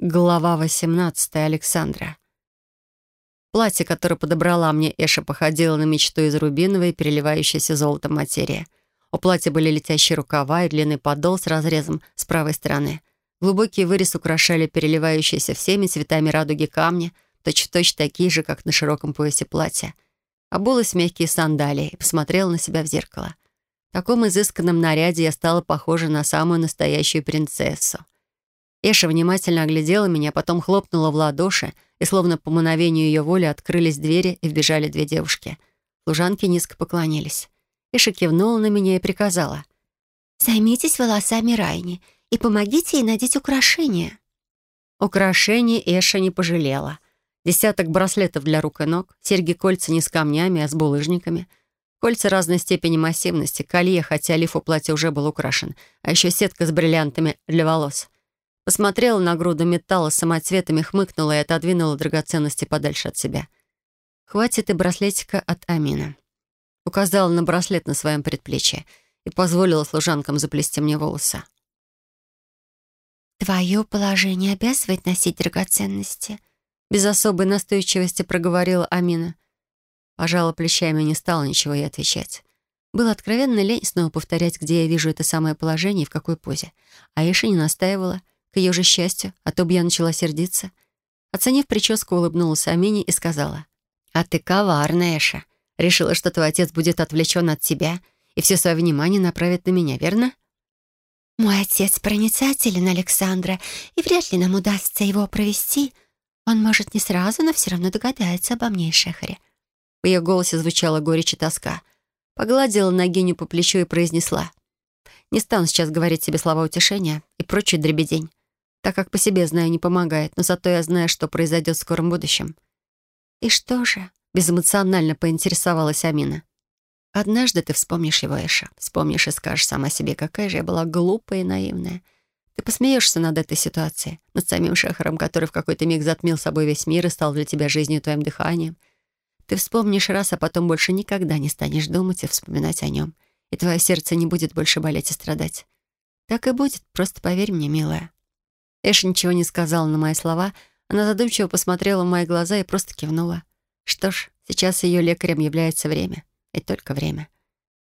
Глава 18. Александра. Платье, которое подобрала мне Эша, походило на мечту из рубиновой, переливающейся золотом материи. У платья были летящие рукава и длинный подол с разрезом с правой стороны. Глубокий вырез украшали переливающиеся всеми цветами радуги камни, точь-в-точь такие же, как на широком поясе платья. Обулась в мягкие сандалии и посмотрела на себя в зеркало. В таком изысканном наряде я стала похожа на самую настоящую принцессу. Эша внимательно оглядела меня, потом хлопнула в ладоши, и словно по мановению ее воли открылись двери и вбежали две девушки. Служанки низко поклонились. Эша кивнула на меня и приказала. «Займитесь волосами Райни и помогите ей надеть украшения». Украшений Эша не пожалела. Десяток браслетов для рук и ног, серьги-кольца не с камнями, а с булыжниками. Кольца разной степени массивности, колье, хотя лиф у платья уже был украшен, а еще сетка с бриллиантами для волос — Посмотрела на груду металла с самоцветами, хмыкнула и отодвинула драгоценности подальше от себя. «Хватит и браслетика от Амина». Указала на браслет на своем предплечье и позволила служанкам заплести мне волосы. «Твое положение обязывает носить драгоценности?» Без особой настойчивости проговорила Амина. Пожала плечами и не стала ничего ей отвечать. Было откровенно лень снова повторять, где я вижу это самое положение и в какой позе. А Иша не настаивала — к ее же счастью, а то бы я начала сердиться. Оценив прическу, улыбнулась Амине и сказала. «А ты коварная, Эша. Решила, что твой отец будет отвлечен от тебя и все свое внимание направит на меня, верно?» «Мой отец проницателен, Александра, и вряд ли нам удастся его провести. Он, может, не сразу, но все равно догадается обо мне и Шехаре». В ее голосе звучала горечь и тоска. Погладила Нагиню по плечу и произнесла. «Не стану сейчас говорить себе слова утешения и прочий дребедень так как по себе знаю, не помогает, но зато я знаю, что произойдет в скором будущем». «И что же?» — безэмоционально поинтересовалась Амина. «Однажды ты вспомнишь его, Эша. Вспомнишь и скажешь сама себе, какая же я была глупая и наивная. Ты посмеешься над этой ситуацией, над самим Шехаром, который в какой-то миг затмил собой весь мир и стал для тебя жизнью твоим дыханием. Ты вспомнишь раз, а потом больше никогда не станешь думать и вспоминать о нем, и твое сердце не будет больше болеть и страдать. Так и будет, просто поверь мне, милая». Эш ничего не сказала на мои слова. Она задумчиво посмотрела в мои глаза и просто кивнула. Что ж, сейчас ее лекарем является время. И только время.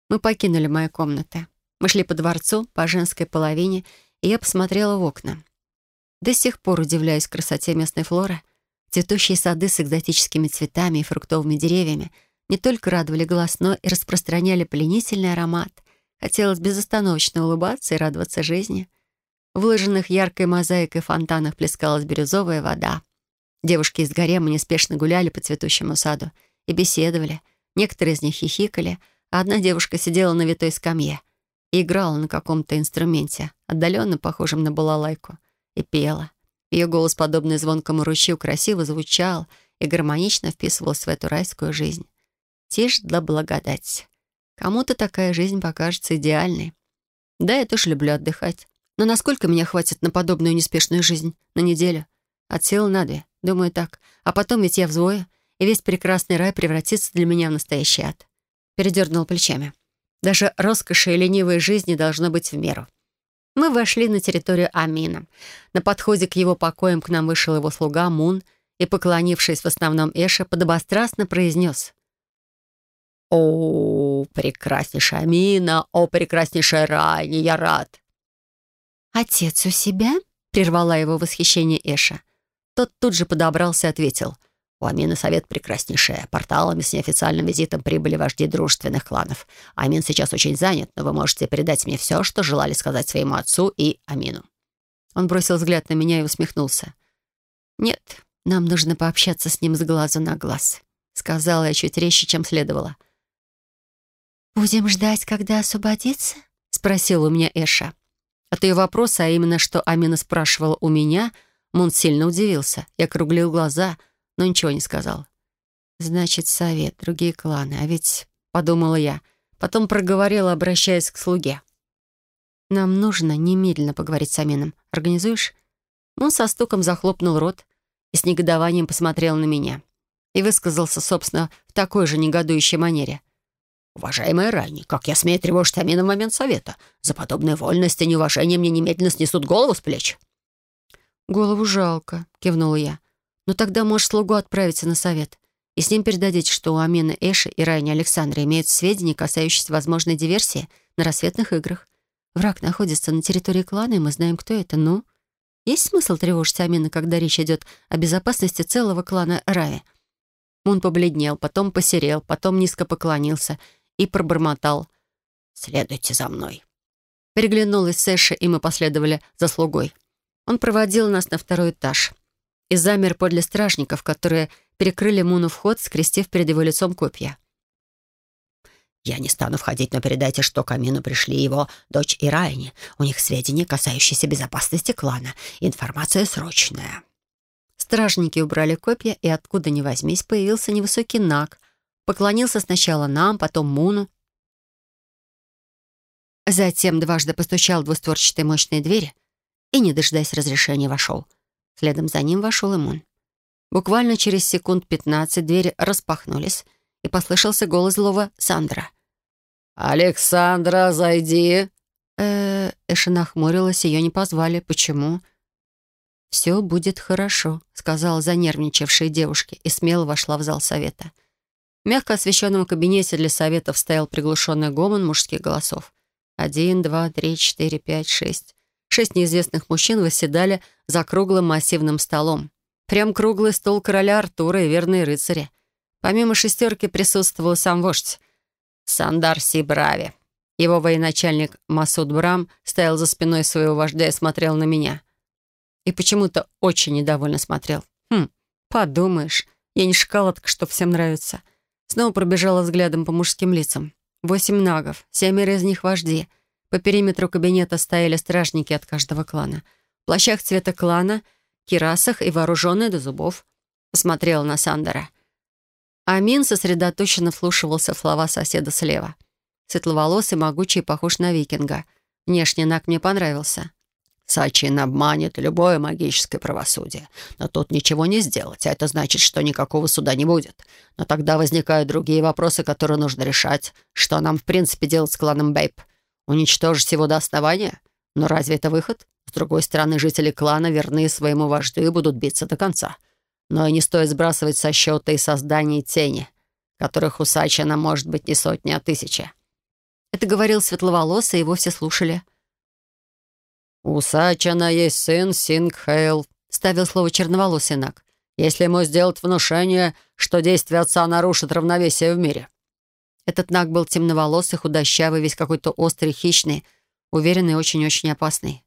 Мы покинули мои комнаты. Мы шли по дворцу, по женской половине, и я посмотрела в окна. До сих пор удивляюсь красоте местной флоры. Цветущие сады с экзотическими цветами и фруктовыми деревьями не только радовали глаз, но и распространяли пленительный аромат. Хотелось безостановочно улыбаться и радоваться жизни — выложенных яркой мозаикой фонтанах плескалась бирюзовая вода. Девушки из гарема неспешно гуляли по цветущему саду и беседовали. Некоторые из них хихикали, а одна девушка сидела на витой скамье и играла на каком-то инструменте, отдаленно похожем на балалайку, и пела. Ее голос, подобный звонкому ручью, красиво звучал и гармонично вписывался в эту райскую жизнь. Тишь для благодати. Кому-то такая жизнь покажется идеальной. Да, я тоже люблю отдыхать. Но насколько меня хватит на подобную неспешную жизнь? На неделю? От силы на две. Думаю, так. А потом ведь я взвою, и весь прекрасный рай превратится для меня в настоящий ад. Передернул плечами. Даже роскоши и ленивой жизни должно быть в меру. Мы вошли на территорию Амина. На подходе к его покоям к нам вышел его слуга Мун и, поклонившись в основном Эше, подобострастно произнес. «О, прекраснейшая Амина! О, прекраснейшая Райни! Я рад! «Отец у себя?» — прервала его восхищение Эша. Тот тут же подобрался и ответил. «У Амина совет прекраснейший. Порталами с неофициальным визитом прибыли вожди дружественных кланов. Амин сейчас очень занят, но вы можете передать мне все, что желали сказать своему отцу и Амину». Он бросил взгляд на меня и усмехнулся. «Нет, нам нужно пообщаться с ним с глазу на глаз», — сказала я чуть резче, чем следовало. «Будем ждать, когда освободится?» — спросил у меня Эша. От ее вопроса, а именно, что Амина спрашивала у меня, Мун сильно удивился и округлил глаза, но ничего не сказал. «Значит, совет, другие кланы, а ведь...» — подумала я. Потом проговорила, обращаясь к слуге. «Нам нужно немедленно поговорить с Амином. Организуешь?» Он со стуком захлопнул рот и с негодованием посмотрел на меня. И высказался, собственно, в такой же негодующей манере. «Уважаемая Райни, как я смею тревожить Амина в момент совета? За подобную вольность и неуважение мне немедленно снесут голову с плеч». «Голову жалко», — кивнула я. «Но тогда можешь слугу отправиться на совет. И с ним передадите, что у Амины Эши и Райни Александра имеют сведения, касающиеся возможной диверсии на рассветных играх. Враг находится на территории клана, и мы знаем, кто это. Ну, есть смысл тревожить Амина, когда речь идет о безопасности целого клана Рави?» Мун побледнел, потом посерел, потом низко поклонился и пробормотал. «Следуйте за мной». Переглянулась Сэша, и мы последовали за слугой. Он проводил нас на второй этаж и замер подле стражников, которые перекрыли Муну вход, скрестив перед его лицом копья. «Я не стану входить, но передайте, что к Амину пришли его дочь и Райни. У них сведения, касающиеся безопасности клана. Информация срочная». Стражники убрали копья, и откуда ни возьмись появился невысокий наг. Поклонился сначала нам, потом Муну. Затем дважды постучал в двустворчатые мощные двери и, не дожидаясь разрешения, вошел. Следом за ним вошел и Мун. Буквально через секунд пятнадцать двери распахнулись, и послышался голос злого Сандра. «Александра, зайди!» Э, Эша нахмурилась, ее не позвали. Почему? «Все будет хорошо», — сказала занервничавшая девушка и смело вошла в зал совета. Мягко освещенном кабинете для советов стоял приглушенный гомон мужских голосов. Один, два, три, четыре, пять, шесть. Шесть неизвестных мужчин восседали за круглым массивным столом. Прям круглый стол короля Артура и верные рыцари. Помимо шестерки присутствовал сам вождь Сандар Сибрави. Его военачальник Масуд Брам стоял за спиной своего вождя и смотрел на меня — и почему-то очень недовольно смотрел. Хм, подумаешь, я не шоколадка, что всем нравится. Снова пробежала взглядом по мужским лицам. Восемь нагов, семеро из них вожди. По периметру кабинета стояли стражники от каждого клана. В плащах цвета клана, кирасах и вооруженные до зубов. Посмотрела на Сандера. Амин сосредоточенно вслушивался в слова соседа слева. Светловолосый, могучий, похож на викинга. Внешне Наг мне понравился. Сачин обманет любое магическое правосудие. Но тут ничего не сделать, а это значит, что никакого суда не будет. Но тогда возникают другие вопросы, которые нужно решать. Что нам, в принципе, делать с кланом Бейп? Уничтожить его до основания? Но разве это выход? С другой стороны, жители клана верны своему вождю и будут биться до конца. Но и не стоит сбрасывать со счета и создание тени, которых у Сачина может быть не сотни, а тысячи. Это говорил светловолосый, его все слушали. «У Сачана есть сын Сингхейл», — ставил слово черноволосый Нак. «Если ему сделать внушение, что действие отца нарушит равновесие в мире». Этот Нак был темноволосый, худощавый, весь какой-то острый, хищный, уверенный и очень-очень опасный.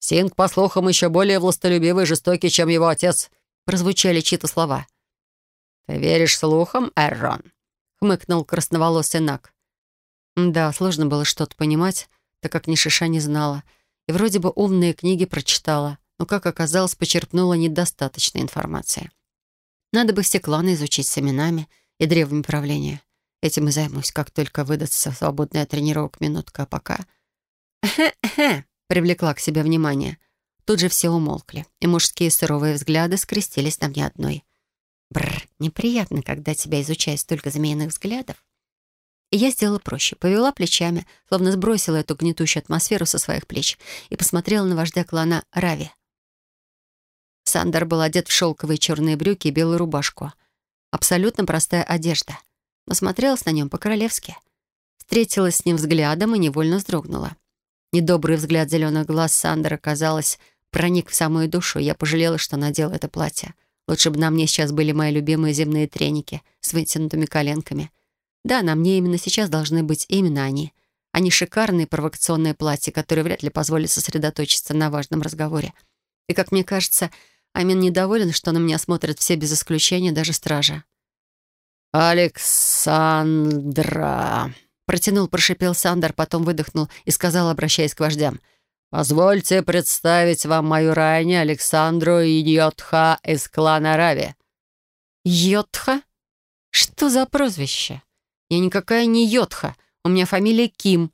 «Синг, по слухам, еще более властолюбивый и жестокий, чем его отец», — прозвучали чьи-то слова. «Ты веришь слухам, Эррон?» — хмыкнул красноволосый Нак. Да, сложно было что-то понимать, так как ни шиша не знала — и вроде бы умные книги прочитала, но, как оказалось, почерпнула недостаточной информации. Надо бы все кланы изучить с именами и древами правления. Этим и займусь, как только выдастся свободная тренировок минутка, а пока... «Хе-хе!» — привлекла к себе внимание. Тут же все умолкли, и мужские суровые взгляды скрестились на мне одной. Бррр, неприятно, когда тебя изучают столько змеиных взглядов. И я сделала проще. Повела плечами, словно сбросила эту гнетущую атмосферу со своих плеч и посмотрела на вождя клана Рави. Сандер был одет в шелковые черные брюки и белую рубашку. Абсолютно простая одежда. Но смотрелась на нем по-королевски. Встретилась с ним взглядом и невольно вздрогнула. Недобрый взгляд зеленых глаз Сандера, казалось, проник в самую душу. Я пожалела, что надела это платье. Лучше бы на мне сейчас были мои любимые земные треники с вытянутыми коленками — да, на мне именно сейчас должны быть именно они, а не шикарные провокационные платья, которые вряд ли позволят сосредоточиться на важном разговоре. И, как мне кажется, Амин недоволен, что на меня смотрят все без исключения, даже стража. «Александра!» Протянул, прошипел Сандер, потом выдохнул и сказал, обращаясь к вождям. «Позвольте представить вам мою ранее Александру Йотха из клана Рави». «Йотха? Что за прозвище?» Я никакая не Йотха, у меня фамилия Ким.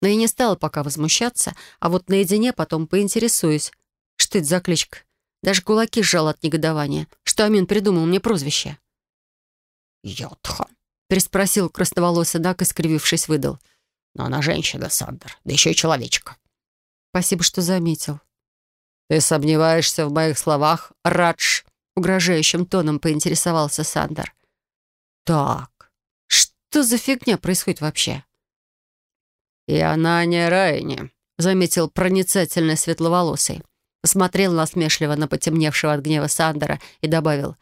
Но я не стала пока возмущаться, а вот наедине потом поинтересуюсь. Это за кличка? Даже кулаки сжал от негодования. Что Амин придумал мне прозвище? «Йотха», — переспросил красноволосый Дак, искривившись, выдал. «Но она женщина, Сандер, да еще и человечка». «Спасибо, что заметил». «Ты сомневаешься в моих словах, Радж?» — угрожающим тоном поинтересовался Сандер. «Так, что за фигня происходит вообще?» «И она не Райни», — заметил проницательный светловолосый. Посмотрел насмешливо на потемневшего от гнева Сандера и добавил,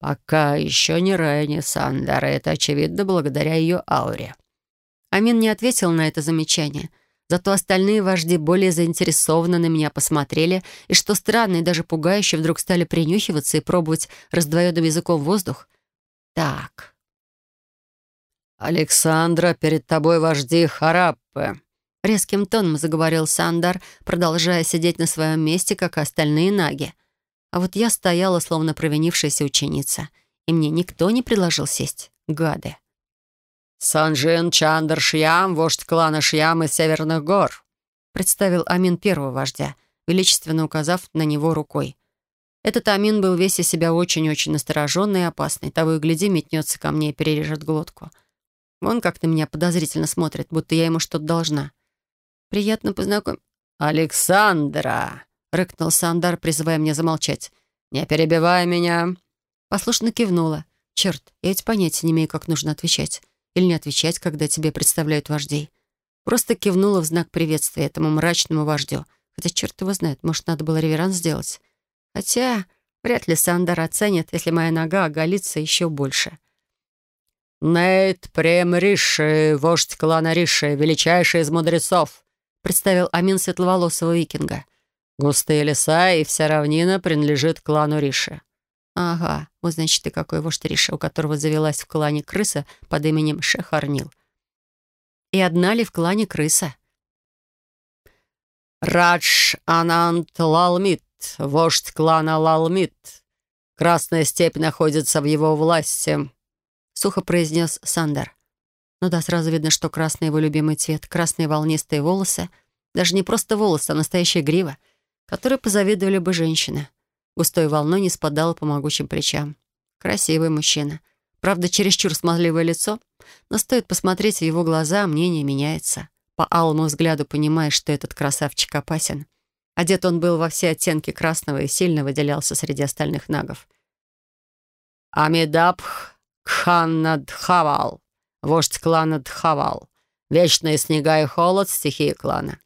«Пока еще не Райни Сандера, это очевидно благодаря ее ауре». Амин не ответил на это замечание, зато остальные вожди более заинтересованно на меня посмотрели, и, что странно и даже пугающе, вдруг стали принюхиваться и пробовать раздвоенным языком воздух. «Так, «Александра, перед тобой вожди Хараппы», — резким тоном заговорил Сандар, продолжая сидеть на своем месте, как остальные наги. А вот я стояла, словно провинившаяся ученица, и мне никто не предложил сесть. Гады. «Санжин Чандр Шьям, вождь клана Шьям из Северных гор», — представил Амин первого вождя, величественно указав на него рукой. Этот Амин был весь из себя очень-очень настороженный и опасный. Того и гляди, метнется ко мне и перережет глотку. — он как то меня подозрительно смотрит, будто я ему что-то должна. Приятно познакомиться. «Александра!» — рыкнул Сандар, призывая меня замолчать. «Не перебивай меня!» Послушно кивнула. «Черт, я ведь понятия не имею, как нужно отвечать. Или не отвечать, когда тебе представляют вождей. Просто кивнула в знак приветствия этому мрачному вождю. Хотя черт его знает, может, надо было реверанс сделать. Хотя вряд ли Сандар оценит, если моя нога оголится еще больше. «Нейт Прем Риши, вождь клана Риши, величайший из мудрецов», представил Амин светловолосого викинга. «Густые леса и вся равнина принадлежит клану Риши». «Ага, вот значит ты какой вождь Риша, у которого завелась в клане крыса под именем Шехарнил». «И одна ли в клане крыса?» «Радж Анант Лалмит, вождь клана Лалмит. Красная степь находится в его власти», — сухо произнес Сандер. Ну да, сразу видно, что красный его любимый цвет, красные волнистые волосы, даже не просто волосы, а настоящая грива, которой позавидовали бы женщины. Густой волной не спадало по могучим плечам. Красивый мужчина. Правда, чересчур смазливое лицо, но стоит посмотреть в его глаза, мнение меняется. По алому взгляду понимаешь, что этот красавчик опасен. Одет он был во все оттенки красного и сильно выделялся среди остальных нагов. «Амидабх Кханна Дхавал, вождь клана Дхавал. Вечные снега и холод — стихии клана.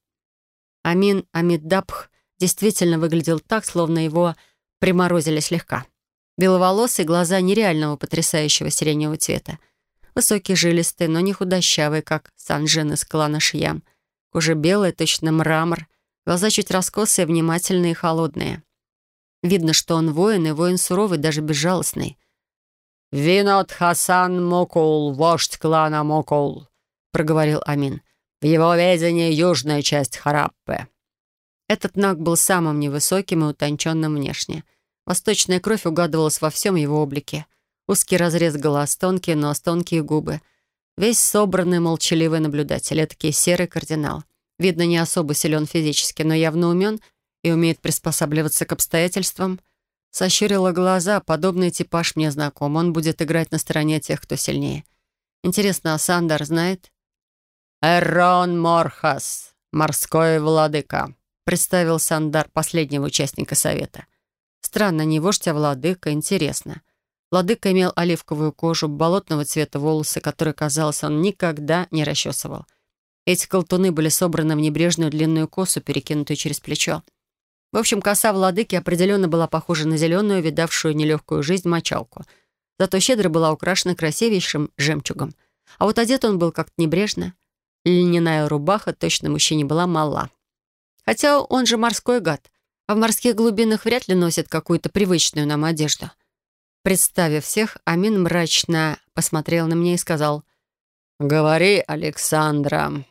Амин Амиддабх действительно выглядел так, словно его приморозили слегка. Беловолосый, глаза нереального потрясающего сиреневого цвета. Высокий, жилистый, но не худощавый, как Санжин из клана Шьям. Кожа белая, точно мрамор. Глаза чуть раскосые, внимательные и холодные. Видно, что он воин, и воин суровый, даже безжалостный. «Винот Хасан Мокул, вождь клана Мокул», — проговорил Амин. «В его ведении южная часть Хараппы». Этот наг был самым невысоким и утонченным внешне. Восточная кровь угадывалась во всем его облике. Узкий разрез глаз, тонкие нос, тонкие губы. Весь собранный, молчаливый наблюдатель, этакий серый кардинал. Видно, не особо силен физически, но явно умен и умеет приспосабливаться к обстоятельствам. Сощурила глаза. Подобный типаж мне знаком. Он будет играть на стороне тех, кто сильнее. Интересно, а Сандар знает? «Эрон Морхас, морской владыка», — представил Сандар последнего участника совета. Странно, не вождь, а владыка. Интересно. Владыка имел оливковую кожу, болотного цвета волосы, которые, казалось, он никогда не расчесывал. Эти колтуны были собраны в небрежную длинную косу, перекинутую через плечо. В общем, коса владыки определенно была похожа на зеленую, видавшую нелегкую жизнь мочалку. Зато щедро была украшена красивейшим жемчугом. А вот одет он был как-то небрежно. Льняная рубаха точно мужчине была мала. Хотя он же морской гад, а в морских глубинах вряд ли носит какую-то привычную нам одежду. Представив всех, Амин мрачно посмотрел на меня и сказал «Говори, Александра».